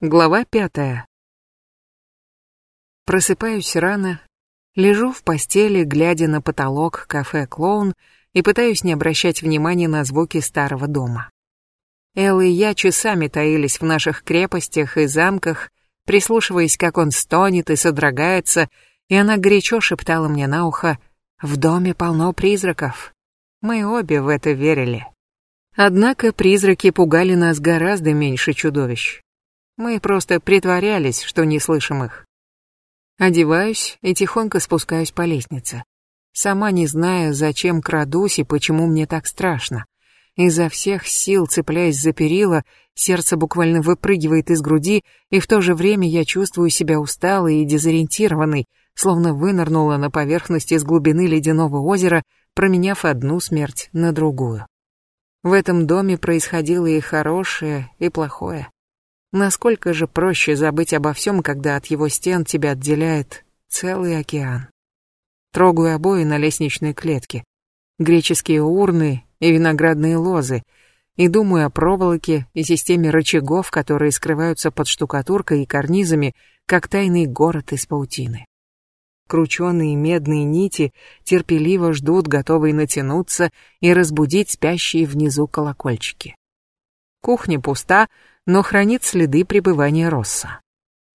Глава пятая. Просыпаюсь рано, лежу в постели, глядя на потолок кафе «Клоун» и пытаюсь не обращать внимания на звуки старого дома. Эл и я часами таились в наших крепостях и замках, прислушиваясь, как он стонет и содрогается, и она горячо шептала мне на ухо «В доме полно призраков». Мы обе в это верили. Однако призраки пугали нас гораздо меньше чудовищ. Мы просто притворялись, что не слышим их. Одеваюсь и тихонько спускаюсь по лестнице. Сама не зная, зачем крадусь и почему мне так страшно. Изо всех сил, цепляясь за перила, сердце буквально выпрыгивает из груди, и в то же время я чувствую себя усталой и дезориентированной, словно вынырнула на поверхность из глубины ледяного озера, променяв одну смерть на другую. В этом доме происходило и хорошее, и плохое. Насколько же проще забыть обо всем, когда от его стен тебя отделяет целый океан. Трогаю обои на лестничной клетке, греческие урны и виноградные лозы, и думаю о проволоке и системе рычагов, которые скрываются под штукатуркой и карнизами, как тайный город из паутины. Крученые медные нити терпеливо ждут, готовые натянуться и разбудить спящие внизу колокольчики. Кухня пуста, но хранит следы пребывания Росса.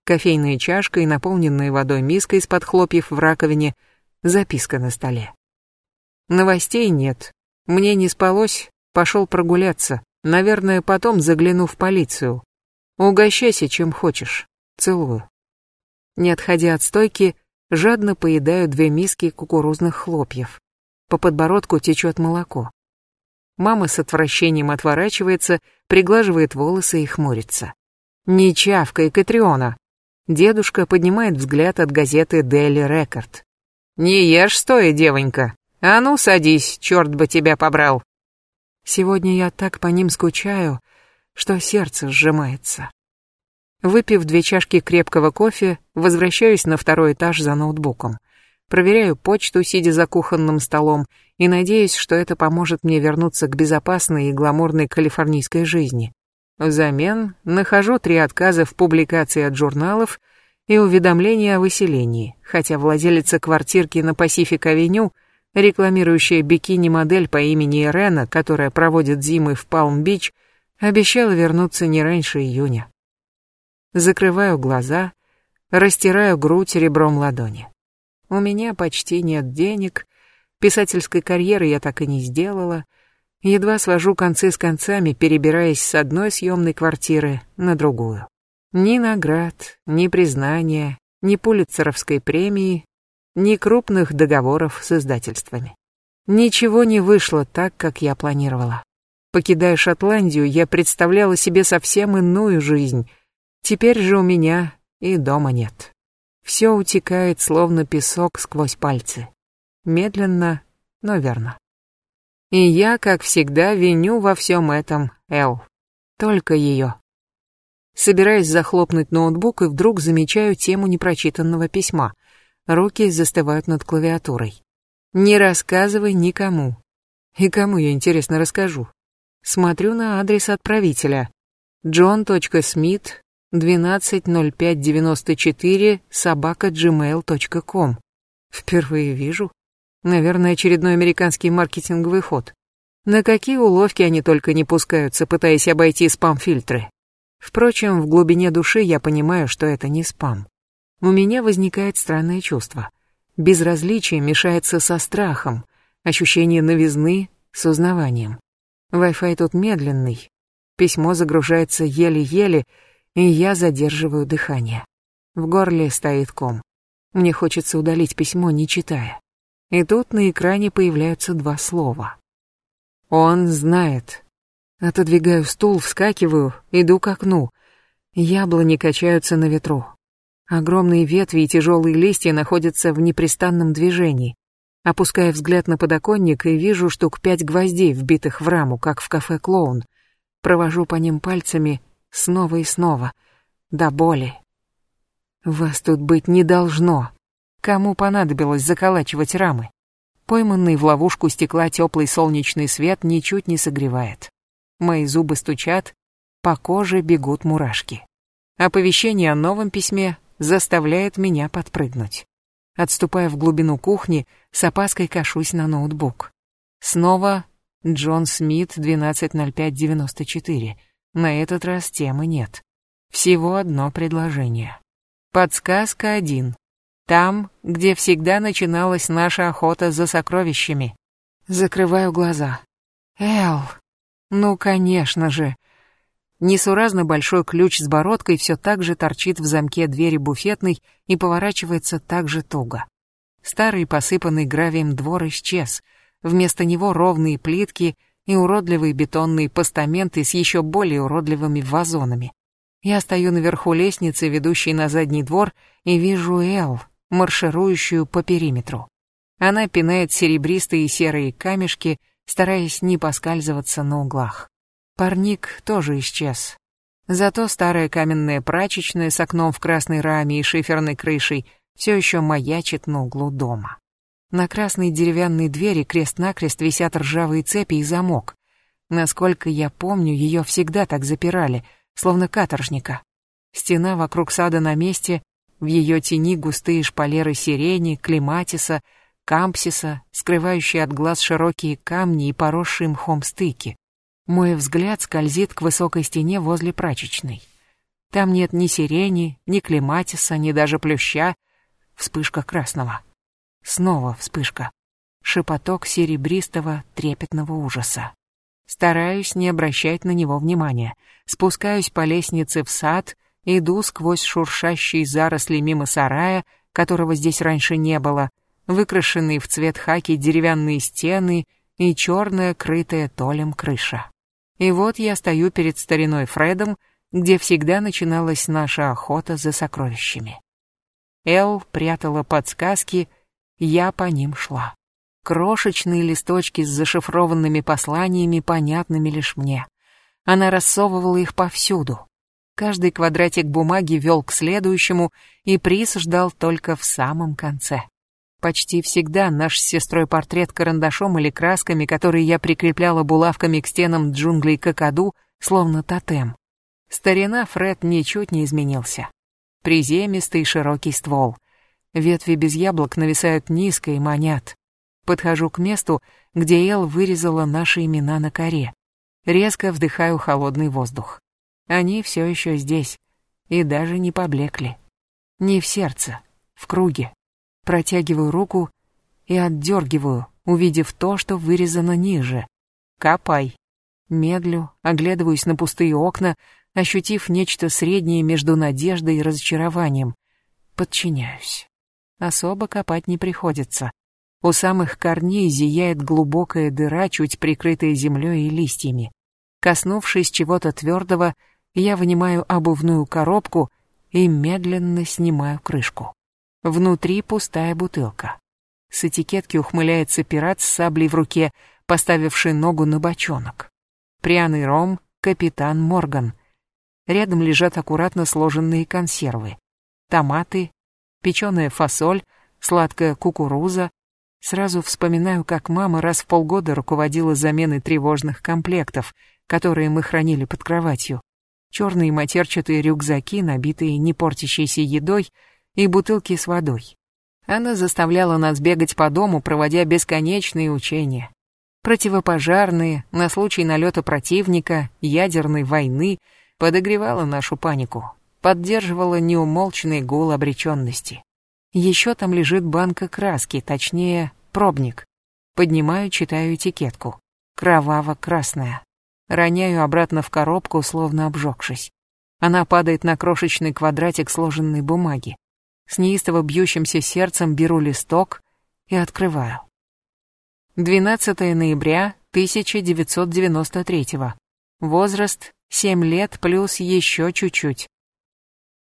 Кофейная чашка и наполненная водой миска из-под хлопьев в раковине, записка на столе. Новостей нет. Мне не спалось, пошел прогуляться. Наверное, потом загляну в полицию. Угощайся чем хочешь. Целую. Не отходя от стойки, жадно поедаю две миски кукурузных хлопьев. По подбородку течет молоко. Мама с отвращением отворачивается, приглаживает волосы и хмурится. «Не чавкай, Катриона!» Дедушка поднимает взгляд от газеты Daily Record. «Не ешь стоя, девонька! А ну, садись, черт бы тебя побрал!» Сегодня я так по ним скучаю, что сердце сжимается. Выпив две чашки крепкого кофе, возвращаюсь на второй этаж за ноутбуком. Проверяю почту, сидя за кухонным столом, и надеюсь, что это поможет мне вернуться к безопасной и гламурной калифорнийской жизни. Взамен нахожу три отказа в публикации от журналов и уведомления о выселении, хотя владелица квартирки на Пасифик-авеню, рекламирующая бикини-модель по имени Ирена, которая проводит зимы в Палм-Бич, обещала вернуться не раньше июня. Закрываю глаза, растираю грудь ребром ладони. У меня почти нет денег, Писательской карьеры я так и не сделала. Едва свожу концы с концами, перебираясь с одной съемной квартиры на другую. Ни наград, ни признания, ни пулитцеровской премии, ни крупных договоров с издательствами. Ничего не вышло так, как я планировала. Покидая Шотландию, я представляла себе совсем иную жизнь. Теперь же у меня и дома нет. Все утекает, словно песок сквозь пальцы медленно, но верно. И я, как всегда, виню во всем этом Эл. Только ее. Собираюсь захлопнуть ноутбук и вдруг замечаю тему непрочитанного письма. Руки застывают над клавиатурой. Не рассказывай никому. И кому я, интересно, расскажу? Смотрю на адрес отправителя. john.smith 120594 собака gmail.com. Впервые вижу. Наверное, очередной американский маркетинговый ход. На какие уловки они только не пускаются, пытаясь обойти спам-фильтры. Впрочем, в глубине души я понимаю, что это не спам. У меня возникает странное чувство. Безразличие мешается со страхом, ощущение новизны с узнаванием. Wi-Fi тут медленный. Письмо загружается еле-еле, и я задерживаю дыхание. В горле стоит ком. Мне хочется удалить письмо, не читая. И тут на экране появляются два слова. Он знает. Отодвигаю стул, вскакиваю, иду к окну. Яблони качаются на ветру. Огромные ветви и тяжелые листья находятся в непрестанном движении. Опуская взгляд на подоконник и вижу штук пять гвоздей, вбитых в раму, как в кафе «Клоун». Провожу по ним пальцами снова и снова, до боли. Вас тут быть не должно. Кому понадобилось заколачивать рамы? Пойманный в ловушку стекла теплый солнечный свет ничуть не согревает. Мои зубы стучат, по коже бегут мурашки. Оповещение о новом письме заставляет меня подпрыгнуть. Отступая в глубину кухни, с опаской кашусь на ноутбук. Снова Джон Смит 120594. На этот раз темы нет. Всего одно предложение. Подсказка один. Там, где всегда начиналась наша охота за сокровищами. Закрываю глаза. Эл, ну конечно же. Несуразно большой ключ с бородкой все так же торчит в замке двери буфетной и поворачивается так же туго. Старый посыпанный гравием двор исчез. Вместо него ровные плитки и уродливые бетонные постаменты с еще более уродливыми вазонами. Я стою наверху лестницы, ведущей на задний двор, и вижу Эл, марширующую по периметру. Она пинает серебристые серые камешки, стараясь не поскальзываться на углах. Парник тоже исчез. Зато старая каменная прачечная с окном в красной раме и шиферной крышей все еще маячит на углу дома. На красной деревянной двери крест-накрест висят ржавые цепи и замок. Насколько я помню, ее всегда так запирали, словно каторжника. Стена вокруг сада на месте, в ее тени густые шпалеры сирени, клематиса, кампсиса, скрывающие от глаз широкие камни и поросшие мхом стыки. Мой взгляд скользит к высокой стене возле прачечной. Там нет ни сирени, ни клематиса, ни даже плюща. Вспышка красного. Снова вспышка. Шепоток серебристого трепетного ужаса. Стараюсь не обращать на него внимания. Спускаюсь по лестнице в сад, иду сквозь шуршащие заросли мимо сарая, которого здесь раньше не было, выкрашенные в цвет хаки деревянные стены и черная, крытая толем крыша. И вот я стою перед стариной Фредом, где всегда начиналась наша охота за сокровищами. Эл прятала подсказки, я по ним шла. Крошечные листочки с зашифрованными посланиями, понятными лишь мне. Она рассовывала их повсюду. Каждый квадратик бумаги вел к следующему, и приз ждал только в самом конце. Почти всегда наш с сестрой портрет карандашом или красками, которые я прикрепляла булавками к стенам джунглей Какаду, словно тотем. Старина Фред ничуть не изменился. Приземистый широкий ствол. Ветви без яблок нависают низко и манят. Подхожу к месту, где Эл вырезала наши имена на коре. Резко вдыхаю холодный воздух. Они все еще здесь и даже не поблекли. Не в сердце, в круге. Протягиваю руку и отдергиваю, увидев то, что вырезано ниже. Копай. Медлю, оглядываюсь на пустые окна, ощутив нечто среднее между надеждой и разочарованием. Подчиняюсь. Особо копать не приходится. У самых корней зияет глубокая дыра, чуть прикрытая землей и листьями. Коснувшись чего-то твердого, я вынимаю обувную коробку и медленно снимаю крышку. Внутри пустая бутылка. С этикетки ухмыляется пират с саблей в руке, поставивший ногу на бочонок. Пряный ром, капитан Морган. Рядом лежат аккуратно сложенные консервы. Томаты, печеная фасоль, сладкая кукуруза. Сразу вспоминаю, как мама раз в полгода руководила заменой тревожных комплектов, которые мы хранили под кроватью. Черные матерчатые рюкзаки, набитые не портящейся едой, и бутылки с водой. Она заставляла нас бегать по дому, проводя бесконечные учения. Противопожарные, на случай налета противника, ядерной войны, подогревала нашу панику, поддерживала неумолчный гул обреченности. Еще там лежит банка краски, точнее, пробник. Поднимаю, читаю этикетку. Кроваво-красная. Роняю обратно в коробку, словно обжегшись. Она падает на крошечный квадратик сложенной бумаги. С неистово бьющимся сердцем беру листок и открываю. 12 ноября 1993. Возраст 7 лет плюс еще чуть-чуть.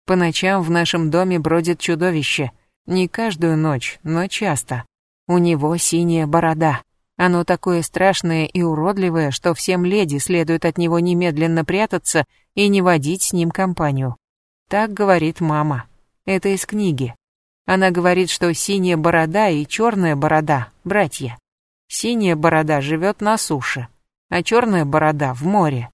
По ночам в нашем доме бродит чудовище. Не каждую ночь, но часто. У него синяя борода. Оно такое страшное и уродливое, что всем леди следует от него немедленно прятаться и не водить с ним компанию. Так говорит мама. Это из книги. Она говорит, что синяя борода и черная борода – братья. Синяя борода живет на суше, а черная борода – в море.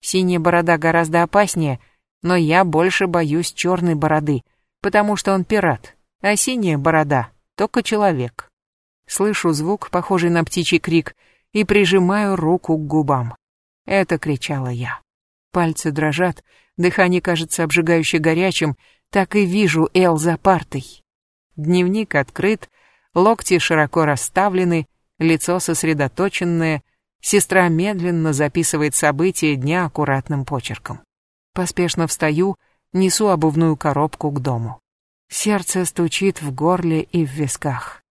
Синяя борода гораздо опаснее, Но я больше боюсь черной бороды, потому что он пират, а синяя борода — только человек. Слышу звук, похожий на птичий крик, и прижимаю руку к губам. Это кричала я. Пальцы дрожат, дыхание кажется обжигающе горячим, так и вижу Эл за партой. Дневник открыт, локти широко расставлены, лицо сосредоточенное, сестра медленно записывает события дня аккуратным почерком. Поспешно встаю, несу обувную коробку к дому. Сердце стучит в горле и в висках.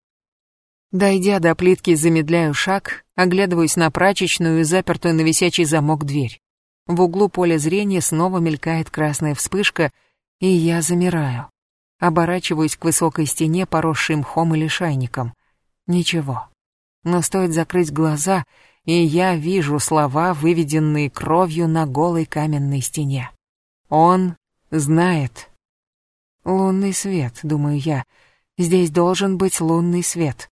Дойдя до плитки, замедляю шаг, оглядываюсь на прачечную и запертую на висячий замок дверь. В углу поля зрения снова мелькает красная вспышка, и я замираю. Оборачиваюсь к высокой стене, поросшей мхом или шайником. Ничего. Но стоит закрыть глаза, и я вижу слова, выведенные кровью на голой каменной стене. Он знает. Лунный свет, думаю я. Здесь должен быть лунный свет.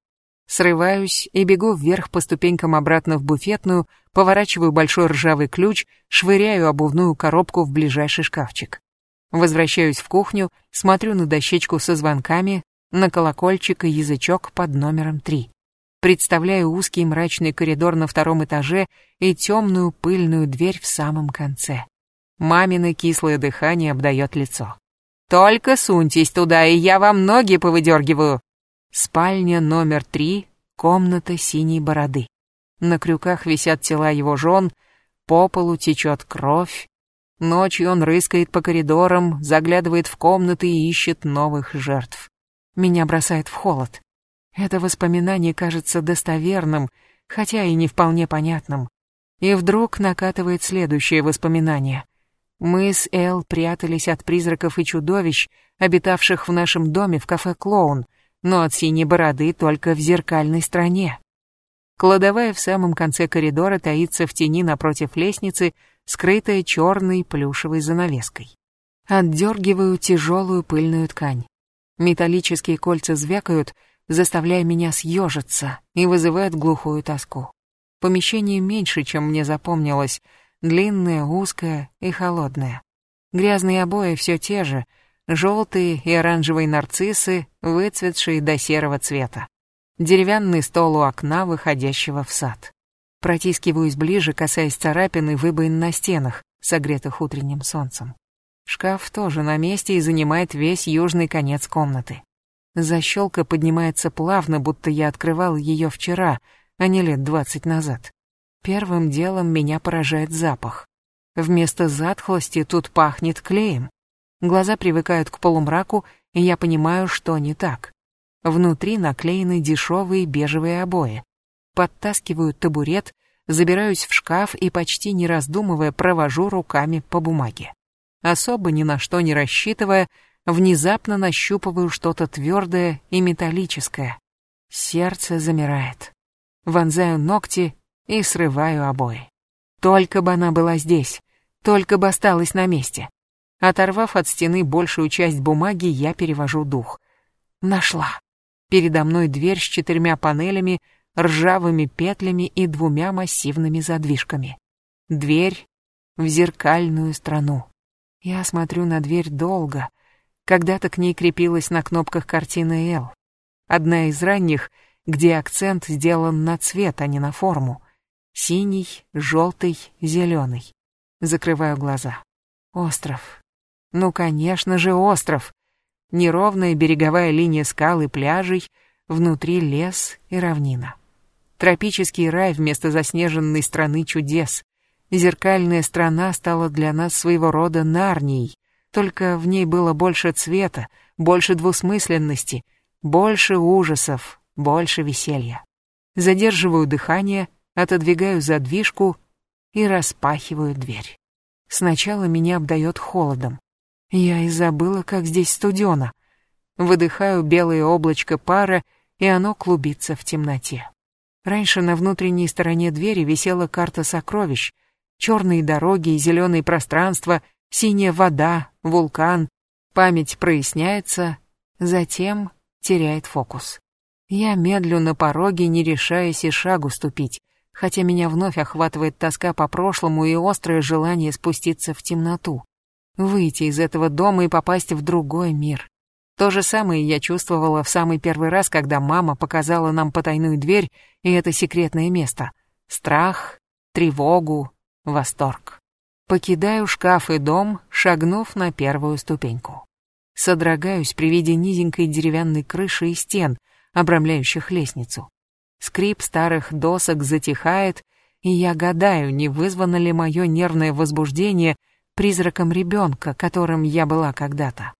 Срываюсь и бегу вверх по ступенькам обратно в буфетную, поворачиваю большой ржавый ключ, швыряю обувную коробку в ближайший шкафчик. Возвращаюсь в кухню, смотрю на дощечку со звонками, на колокольчик и язычок под номером три. Представляю узкий мрачный коридор на втором этаже и темную пыльную дверь в самом конце. Мамино кислое дыхание обдает лицо. «Только суньтесь туда, и я вам ноги повыдергиваю!» Спальня номер три, комната синей бороды. На крюках висят тела его жен, по полу течет кровь. Ночью он рыскает по коридорам, заглядывает в комнаты и ищет новых жертв. Меня бросает в холод. Это воспоминание кажется достоверным, хотя и не вполне понятным. И вдруг накатывает следующее воспоминание. Мы с Эл прятались от призраков и чудовищ, обитавших в нашем доме в кафе «Клоун», но от синей бороды только в зеркальной стране. Кладовая в самом конце коридора таится в тени напротив лестницы, скрытая черной плюшевой занавеской. Отдергиваю тяжелую пыльную ткань. Металлические кольца звякают, заставляя меня съежиться и вызывают глухую тоску. Помещение меньше, чем мне запомнилось, длинное, узкое и холодное. Грязные обои все те же — желтые и оранжевые нарциссы, выцветшие до серого цвета. Деревянный стол у окна, выходящего в сад. Протискиваюсь ближе, касаясь царапин и выбоин на стенах, согретых утренним солнцем. Шкаф тоже на месте и занимает весь южный конец комнаты. Защелка поднимается плавно, будто я открывал ее вчера, а не лет двадцать назад. Первым делом меня поражает запах. Вместо затхлости тут пахнет клеем. Глаза привыкают к полумраку, и я понимаю, что не так. Внутри наклеены дешевые бежевые обои. Подтаскиваю табурет, забираюсь в шкаф и почти не раздумывая провожу руками по бумаге. Особо ни на что не рассчитывая, внезапно нащупываю что-то твердое и металлическое. Сердце замирает. Вонзаю ногти и срываю обои. Только бы она была здесь, только бы осталась на месте. Оторвав от стены большую часть бумаги, я перевожу дух. Нашла. Передо мной дверь с четырьмя панелями, ржавыми петлями и двумя массивными задвижками. Дверь в зеркальную страну. Я смотрю на дверь долго. Когда-то к ней крепилась на кнопках картина Эл. Одна из ранних, где акцент сделан на цвет, а не на форму. Синий, желтый, зеленый. Закрываю глаза. Остров. Ну, конечно же, остров. Неровная береговая линия скал и пляжей, внутри лес и равнина. Тропический рай вместо заснеженной страны чудес. Зеркальная страна стала для нас своего рода Нарнией, только в ней было больше цвета, больше двусмысленности, больше ужасов, больше веселья. Задерживаю дыхание, отодвигаю задвижку и распахиваю дверь. Сначала меня обдает холодом. Я и забыла, как здесь студено. Выдыхаю белое облачко пара, и оно клубится в темноте. Раньше на внутренней стороне двери висела карта сокровищ. Черные дороги, зеленые пространства, синяя вода, вулкан. Память проясняется, затем теряет фокус. Я медлю на пороге, не решаясь и шагу ступить, хотя меня вновь охватывает тоска по прошлому и острое желание спуститься в темноту. Выйти из этого дома и попасть в другой мир. То же самое я чувствовала в самый первый раз, когда мама показала нам потайную дверь и это секретное место. Страх, тревогу, восторг. Покидаю шкаф и дом, шагнув на первую ступеньку. Содрогаюсь при виде низенькой деревянной крыши и стен, обрамляющих лестницу. Скрип старых досок затихает, и я гадаю, не вызвано ли мое нервное возбуждение призраком ребенка, которым я была когда-то.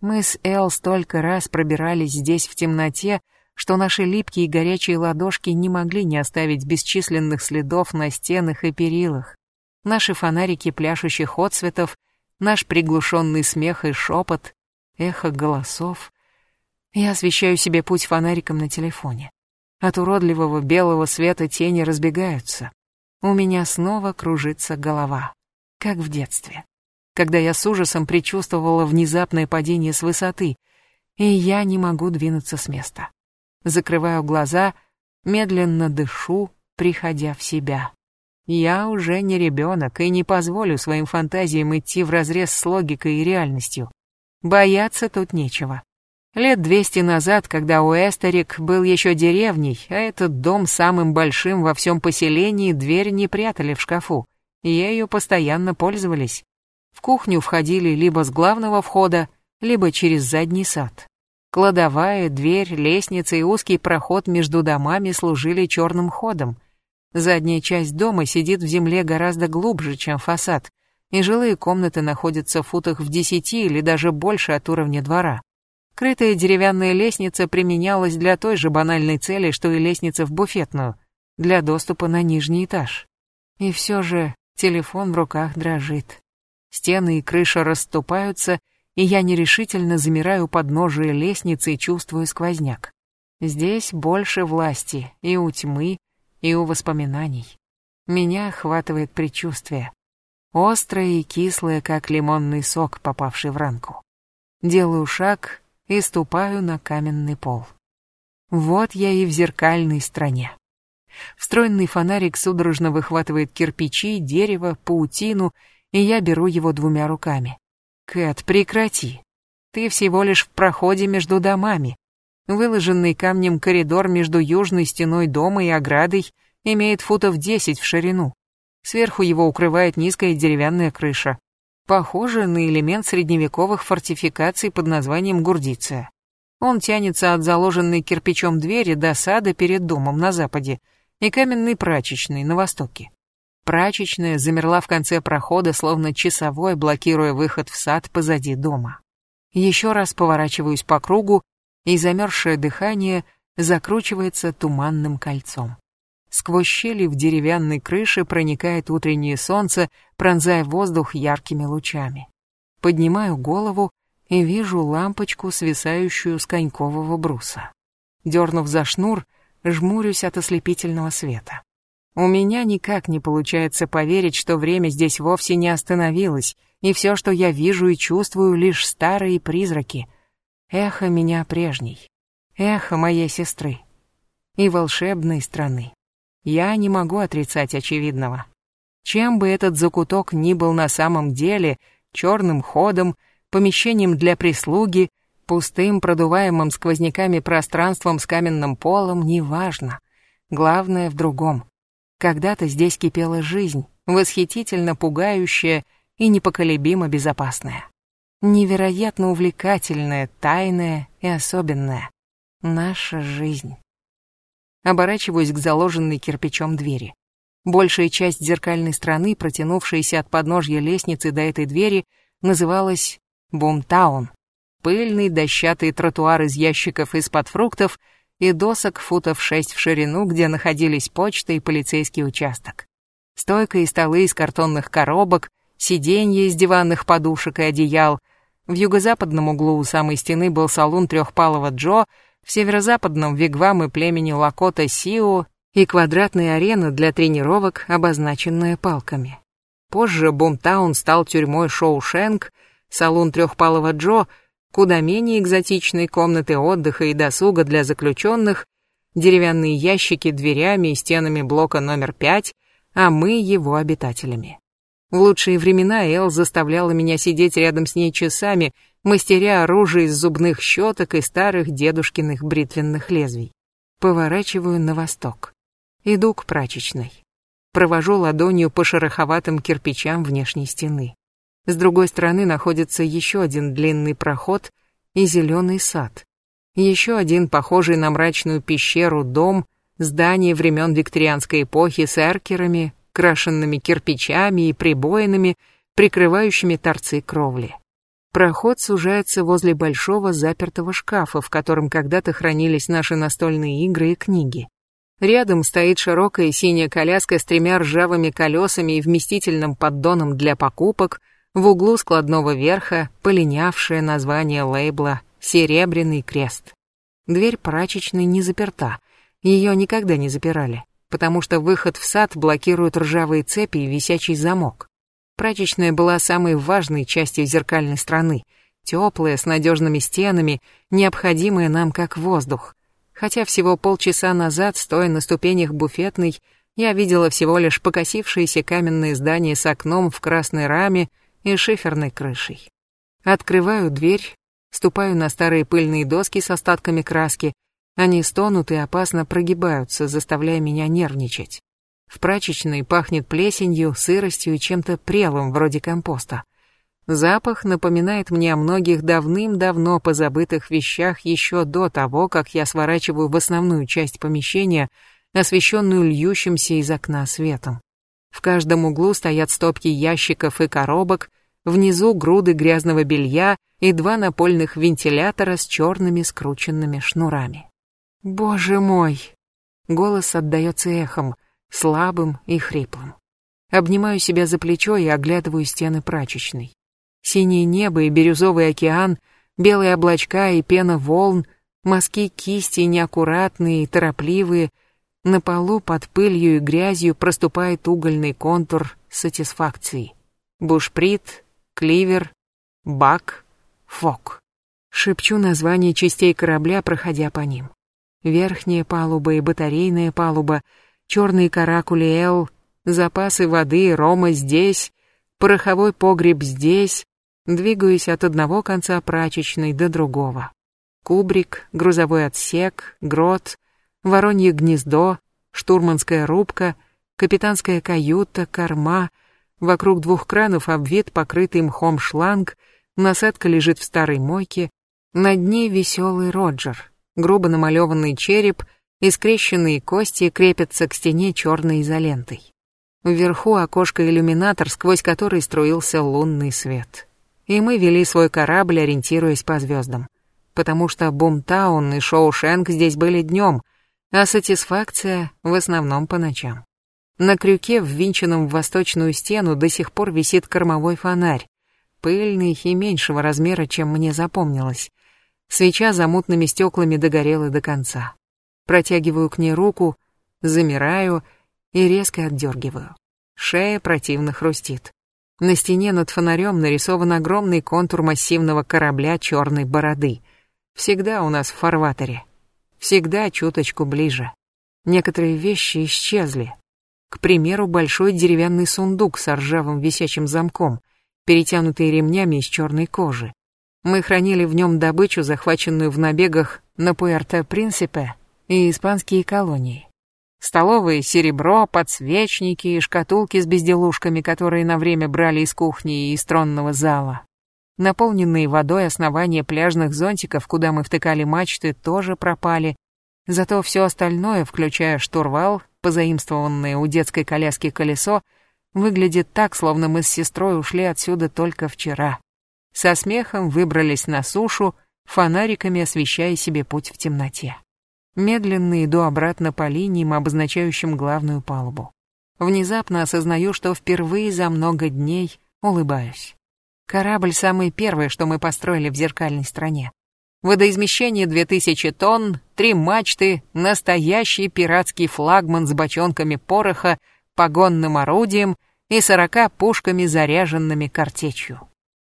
Мы с Эл столько раз пробирались здесь в темноте, что наши липкие и горячие ладошки не могли не оставить бесчисленных следов на стенах и перилах. Наши фонарики пляшущих отцветов, наш приглушенный смех и шепот, эхо голосов. Я освещаю себе путь фонариком на телефоне. От уродливого белого света тени разбегаются. У меня снова кружится голова, как в детстве когда я с ужасом предчувствовала внезапное падение с высоты, и я не могу двинуться с места. Закрываю глаза, медленно дышу, приходя в себя. Я уже не ребенок и не позволю своим фантазиям идти вразрез с логикой и реальностью. Бояться тут нечего. Лет двести назад, когда Уэстерик был еще деревней, а этот дом самым большим во всем поселении, дверь не прятали в шкафу. Ею постоянно пользовались. В кухню входили либо с главного входа, либо через задний сад. Кладовая, дверь, лестница и узкий проход между домами служили черным ходом. Задняя часть дома сидит в земле гораздо глубже, чем фасад, и жилые комнаты находятся в футах в десяти или даже больше от уровня двора. Крытая деревянная лестница применялась для той же банальной цели, что и лестница в буфетную, для доступа на нижний этаж. И все же телефон в руках дрожит. Стены и крыша расступаются, и я нерешительно замираю под ножей лестницы и чувствую сквозняк. Здесь больше власти и у тьмы, и у воспоминаний. Меня охватывает предчувствие. Острое и кислое, как лимонный сок, попавший в ранку. Делаю шаг и ступаю на каменный пол. Вот я и в зеркальной стране. Встроенный фонарик судорожно выхватывает кирпичи, дерево, паутину и я беру его двумя руками. «Кэт, прекрати. Ты всего лишь в проходе между домами. Выложенный камнем коридор между южной стеной дома и оградой имеет футов 10 в ширину. Сверху его укрывает низкая деревянная крыша. Похоже на элемент средневековых фортификаций под названием Гурдиция. Он тянется от заложенной кирпичом двери до сада перед домом на западе и каменной прачечной на востоке. Прачечная замерла в конце прохода, словно часовой, блокируя выход в сад позади дома. Еще раз поворачиваюсь по кругу, и замерзшее дыхание закручивается туманным кольцом. Сквозь щели в деревянной крыше проникает утреннее солнце, пронзая воздух яркими лучами. Поднимаю голову и вижу лампочку, свисающую с конькового бруса. Дернув за шнур, жмурюсь от ослепительного света. У меня никак не получается поверить, что время здесь вовсе не остановилось, и все, что я вижу и чувствую, лишь старые призраки. Эхо меня прежней. Эхо моей сестры. И волшебной страны. Я не могу отрицать очевидного. Чем бы этот закуток ни был на самом деле, черным ходом, помещением для прислуги, пустым, продуваемым сквозняками пространством с каменным полом, неважно. Главное в другом. Когда-то здесь кипела жизнь, восхитительно пугающая и непоколебимо безопасная. Невероятно увлекательная, тайная и особенная. Наша жизнь. Оборачиваюсь к заложенной кирпичом двери. Большая часть зеркальной страны, протянувшаяся от подножья лестницы до этой двери, называлась Бумтаун. Пыльный дощатый тротуар из ящиков из-под фруктов — и досок футов шесть в ширину, где находились почта и полицейский участок. Стойка и столы из картонных коробок, сиденья из диванных подушек и одеял. В юго-западном углу у самой стены был салон трехпалого Джо, в северо-западном вигвамы племени Лакота Сио и квадратная арена для тренировок, обозначенная палками. Позже Бумтаун стал тюрьмой Шоу Шенк, салон трехпалого Джо — куда менее экзотичные комнаты отдыха и досуга для заключенных, деревянные ящики дверями и стенами блока номер пять, а мы его обитателями. В лучшие времена Эл заставляла меня сидеть рядом с ней часами, мастеря оружие из зубных щеток и старых дедушкиных бритвенных лезвий. Поворачиваю на восток. Иду к прачечной. Провожу ладонью по шероховатым кирпичам внешней стены. С другой стороны находится еще один длинный проход и зеленый сад. Еще один похожий на мрачную пещеру дом, здание времен викторианской эпохи с эркерами, крашенными кирпичами и прибоинами, прикрывающими торцы кровли. Проход сужается возле большого запертого шкафа, в котором когда-то хранились наши настольные игры и книги. Рядом стоит широкая синяя коляска с тремя ржавыми колесами и вместительным поддоном для покупок, в углу складного верха полинявшее название лейбла «Серебряный крест». Дверь прачечной не заперта, ее никогда не запирали, потому что выход в сад блокируют ржавые цепи и висячий замок. Прачечная была самой важной частью зеркальной страны, теплая, с надежными стенами, необходимая нам как воздух, хотя всего полчаса назад, стоя на ступенях буфетной, я видела всего лишь покосившееся каменное здание с окном в красной раме и шиферной крышей. Открываю дверь, ступаю на старые пыльные доски с остатками краски, они стонут и опасно прогибаются, заставляя меня нервничать. В прачечной пахнет плесенью, сыростью и чем-то прелым, вроде компоста. Запах напоминает мне о многих давным-давно позабытых вещах еще до того, как я сворачиваю в основную часть помещения, освещенную льющимся из окна светом. В каждом углу стоят стопки ящиков и коробок, внизу груды грязного белья и два напольных вентилятора с черными скрученными шнурами. «Боже мой!» Голос отдается эхом, слабым и хриплым. Обнимаю себя за плечо и оглядываю стены прачечной. Синее небо и бирюзовый океан, белые облачка и пена волн, мазки кисти неаккуратные и торопливые, на полу под пылью и грязью проступает угольный контур сатисфакции. Бушприт, кливер, бак, фок. Шепчу название частей корабля, проходя по ним. Верхняя палуба и батарейная палуба, черные каракули Л, запасы воды, рома здесь, пороховой погреб здесь, Двигаюсь от одного конца прачечной до другого. Кубрик, грузовой отсек, грот, воронье гнездо, штурманская рубка, капитанская каюта, корма. Вокруг двух кранов обвит покрытый мхом шланг, насадка лежит в старой мойке. На дне веселый Роджер, грубо намалеванный череп и скрещенные кости крепятся к стене черной изолентой. Вверху окошко-иллюминатор, сквозь который струился лунный свет и мы вели свой корабль, ориентируясь по звездам. Потому что Бумтаун и Шоушенк здесь были днем, а сатисфакция в основном по ночам. На крюке, ввинченном в восточную стену, до сих пор висит кормовой фонарь, пыльный и меньшего размера, чем мне запомнилось. Свеча за мутными стеклами догорела до конца. Протягиваю к ней руку, замираю и резко отдергиваю. Шея противно хрустит. На стене над фонарем нарисован огромный контур массивного корабля черной бороды. Всегда у нас в фарватере. Всегда чуточку ближе. Некоторые вещи исчезли. К примеру, большой деревянный сундук с ржавым висячим замком, перетянутый ремнями из черной кожи. Мы хранили в нем добычу, захваченную в набегах на Пуэрто-Принсипе и испанские колонии. Столовые серебро, подсвечники и шкатулки с безделушками, которые на время брали из кухни и из тронного зала. Наполненные водой основания пляжных зонтиков, куда мы втыкали мачты, тоже пропали. Зато все остальное, включая штурвал, позаимствованное у детской коляски колесо, выглядит так, словно мы с сестрой ушли отсюда только вчера. Со смехом выбрались на сушу, фонариками освещая себе путь в темноте. Медленно иду обратно по линиям, обозначающим главную палубу. Внезапно осознаю, что впервые за много дней улыбаюсь. Корабль самый первый, что мы построили в зеркальной стране. Водоизмещение 2000 тонн, три мачты, настоящий пиратский флагман с бочонками пороха, погонным орудием и 40 пушками, заряженными картечью.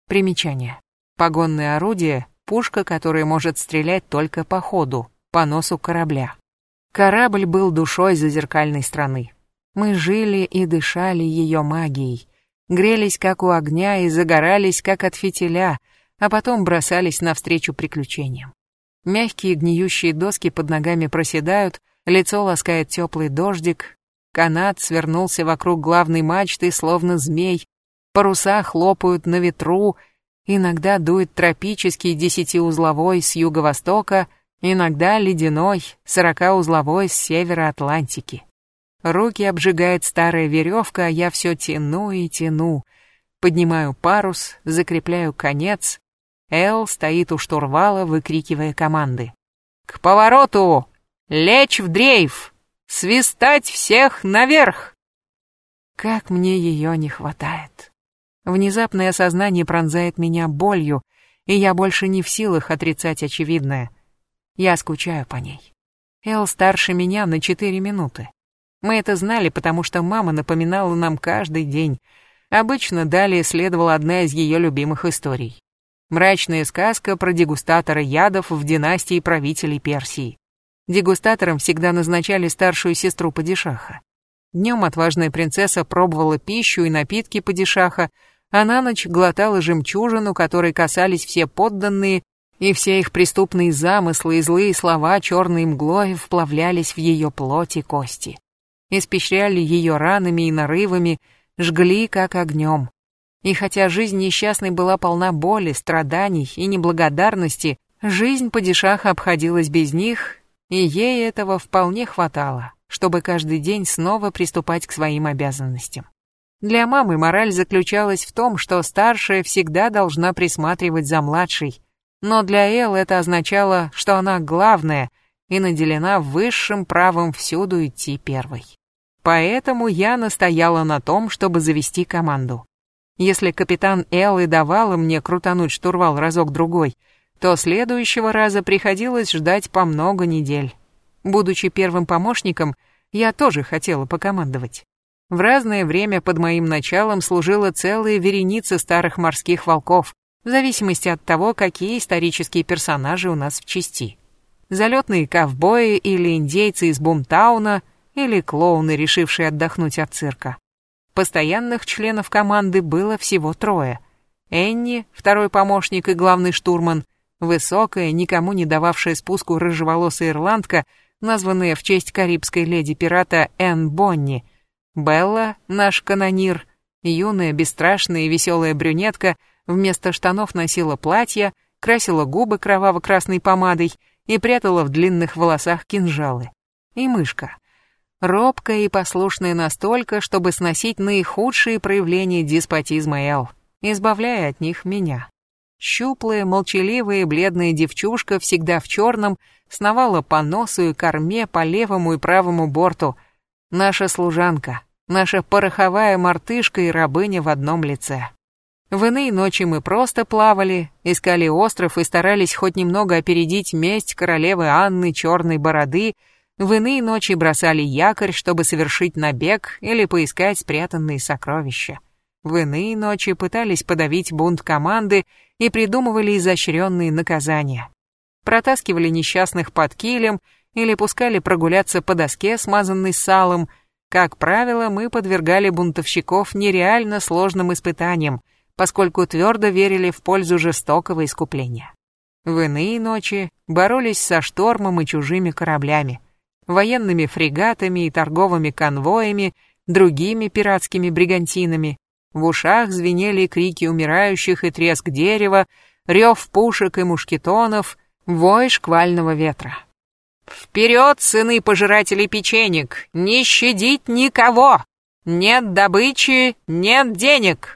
Примечание. Погонное орудие — пушка, которая может стрелять только по ходу, по носу корабля. Корабль был душой зазеркальной страны. Мы жили и дышали ее магией, грелись как у огня и загорались как от фитиля, а потом бросались навстречу приключениям. Мягкие гниющие доски под ногами проседают, лицо ласкает теплый дождик, канат свернулся вокруг главной мачты, словно змей, паруса хлопают на ветру, иногда дует тропический десятиузловой с юго-востока, иногда ледяной, сорокаузловой с севера Атлантики. Руки обжигает старая веревка, а я все тяну и тяну. Поднимаю парус, закрепляю конец. Эл стоит у штурвала, выкрикивая команды. «К повороту! Лечь в дрейф! Свистать всех наверх!» Как мне ее не хватает. Внезапное осознание пронзает меня болью, и я больше не в силах отрицать очевидное. Я скучаю по ней. Эл старше меня на четыре минуты. Мы это знали, потому что мама напоминала нам каждый день. Обычно далее следовала одна из ее любимых историй. Мрачная сказка про дегустатора ядов в династии правителей Персии. Дегустатором всегда назначали старшую сестру падишаха. Днем отважная принцесса пробовала пищу и напитки падишаха, а на ночь глотала жемчужину, которой касались все подданные, и все их преступные замыслы и злые слова черной мглой вплавлялись в ее плоть и кости испещряли ее ранами и нарывами, жгли как огнем. И хотя жизнь несчастной была полна боли, страданий и неблагодарности, жизнь падишаха обходилась без них, и ей этого вполне хватало, чтобы каждый день снова приступать к своим обязанностям. Для мамы мораль заключалась в том, что старшая всегда должна присматривать за младшей, но для Эл это означало, что она главная и наделена высшим правом всюду идти первой. Поэтому я настояла на том, чтобы завести команду. Если капитан Эл и давала мне крутануть штурвал разок-другой, то следующего раза приходилось ждать по много недель. Будучи первым помощником, я тоже хотела покомандовать. В разное время под моим началом служила целая вереница старых морских волков, в зависимости от того, какие исторические персонажи у нас в части. Залетные ковбои или индейцы из Бумтауна – или клоуны, решившие отдохнуть от цирка. Постоянных членов команды было всего трое. Энни, второй помощник и главный штурман, высокая, никому не дававшая спуску рыжеволосая ирландка, названная в честь карибской леди-пирата Энн Бонни, Белла, наш канонир, юная, бесстрашная и веселая брюнетка, вместо штанов носила платье, красила губы кроваво-красной помадой и прятала в длинных волосах кинжалы. И мышка, робкая и послушная настолько, чтобы сносить наихудшие проявления деспотизма Эл, избавляя от них меня. Щуплая, молчаливая бледная девчушка, всегда в черном, сновала по носу и корме по левому и правому борту. Наша служанка, наша пороховая мартышка и рабыня в одном лице. В иные ночи мы просто плавали, искали остров и старались хоть немного опередить месть королевы Анны Черной Бороды, в иные ночи бросали якорь, чтобы совершить набег или поискать спрятанные сокровища. В иные ночи пытались подавить бунт команды и придумывали изощренные наказания. Протаскивали несчастных под килем или пускали прогуляться по доске, смазанной салом. Как правило, мы подвергали бунтовщиков нереально сложным испытаниям, поскольку твердо верили в пользу жестокого искупления. В иные ночи боролись со штормом и чужими кораблями военными фрегатами и торговыми конвоями, другими пиратскими бригантинами. В ушах звенели крики умирающих и треск дерева, рев пушек и мушкетонов, вой шквального ветра. «Вперед, сыны пожирателей печенек! Не щадить никого! Нет добычи, нет денег!»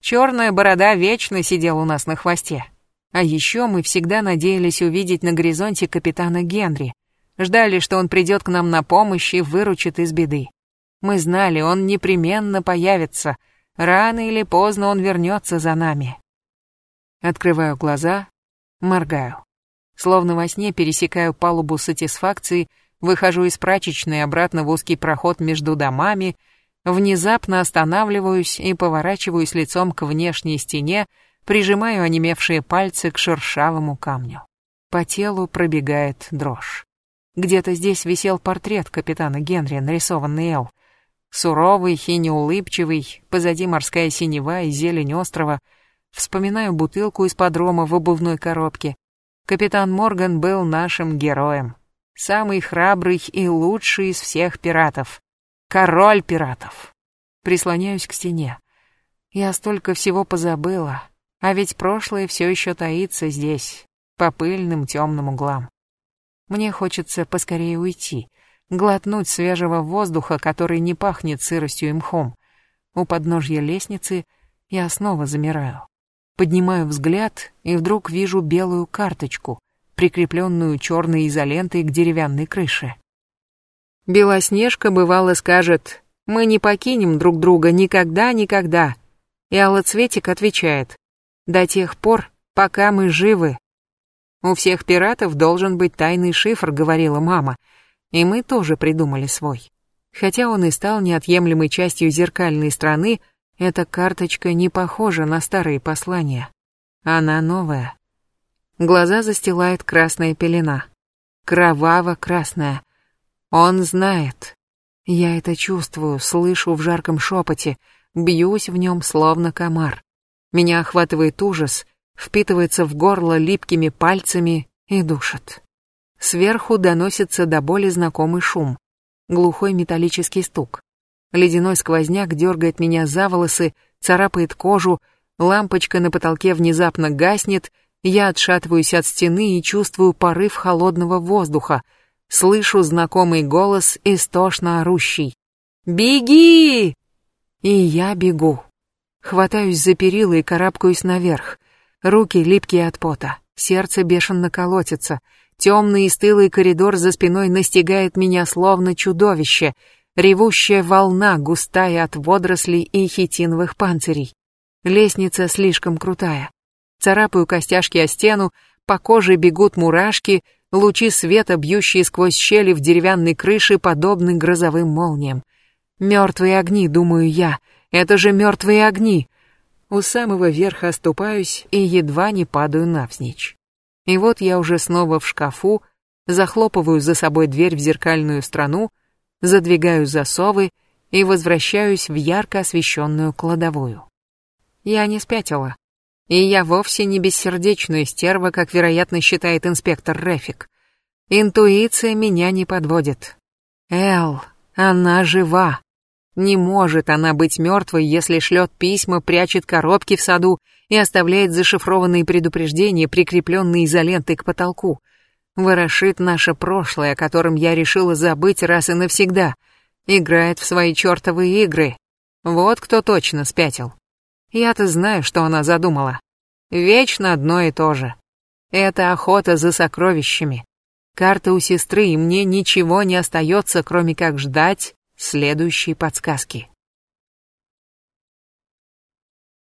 Черная борода вечно сидел у нас на хвосте. А еще мы всегда надеялись увидеть на горизонте капитана Генри, Ждали, что он придет к нам на помощь и выручит из беды. Мы знали, он непременно появится. Рано или поздно он вернется за нами. Открываю глаза, моргаю. Словно во сне пересекаю палубу сатисфакции, выхожу из прачечной обратно в узкий проход между домами, внезапно останавливаюсь и поворачиваюсь лицом к внешней стене, прижимаю онемевшие пальцы к шершавому камню. По телу пробегает дрожь. Где-то здесь висел портрет капитана Генри, нарисованный Эл. Суровый и неулыбчивый, позади морская синева и зелень острова. Вспоминаю бутылку из подрома в обувной коробке. Капитан Морган был нашим героем. Самый храбрый и лучший из всех пиратов. Король пиратов. Прислоняюсь к стене. Я столько всего позабыла, а ведь прошлое все еще таится здесь, по пыльным темным углам. Мне хочется поскорее уйти, глотнуть свежего воздуха, который не пахнет сыростью и мхом. У подножья лестницы я снова замираю. Поднимаю взгляд и вдруг вижу белую карточку, прикрепленную черной изолентой к деревянной крыше. Белоснежка бывало скажет «Мы не покинем друг друга никогда-никогда». И Аллоцветик отвечает «До тех пор, пока мы живы». «У всех пиратов должен быть тайный шифр», — говорила мама, и мы тоже придумали свой. Хотя он и стал неотъемлемой частью зеркальной страны, эта карточка не похожа на старые послания. Она новая. Глаза застилает красная пелена. Кроваво-красная. Он знает. Я это чувствую, слышу в жарком шепоте, бьюсь в нем словно комар. Меня охватывает ужас, впитывается в горло липкими пальцами и душит. Сверху доносится до боли знакомый шум. Глухой металлический стук. Ледяной сквозняк дергает меня за волосы, царапает кожу, лампочка на потолке внезапно гаснет, я отшатываюсь от стены и чувствую порыв холодного воздуха, слышу знакомый голос, истошно орущий. «Беги!» И я бегу. Хватаюсь за перила и карабкаюсь наверх. Руки липкие от пота, сердце бешено колотится. Темный и стылый коридор за спиной настигает меня словно чудовище — ревущая волна, густая от водорослей и хитиновых панцирей. Лестница слишком крутая. Царапаю костяшки о стену, по коже бегут мурашки, лучи света, бьющие сквозь щели в деревянной крыше, подобны грозовым молниям. Мертвые огни, думаю я, это же мертвые огни. У самого верха оступаюсь и едва не падаю навзничь. И вот я уже снова в шкафу, захлопываю за собой дверь в зеркальную страну, задвигаю засовы и возвращаюсь в ярко освещенную кладовую. Я не спятила. И я вовсе не бессердечная стерва, как, вероятно, считает инспектор Рефик. Интуиция меня не подводит. Эл, она жива. Не может она быть мертвой, если шлет письма, прячет коробки в саду и оставляет зашифрованные предупреждения, прикрепленные изолентой к потолку ворошит наше прошлое, о котором я решила забыть раз и навсегда, играет в свои чертовы игры. Вот кто точно спятил. Я-то знаю, что она задумала. Вечно одно и то же. Это охота за сокровищами. Карта у сестры, и мне ничего не остается, кроме как ждать следующей подсказки.